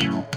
you.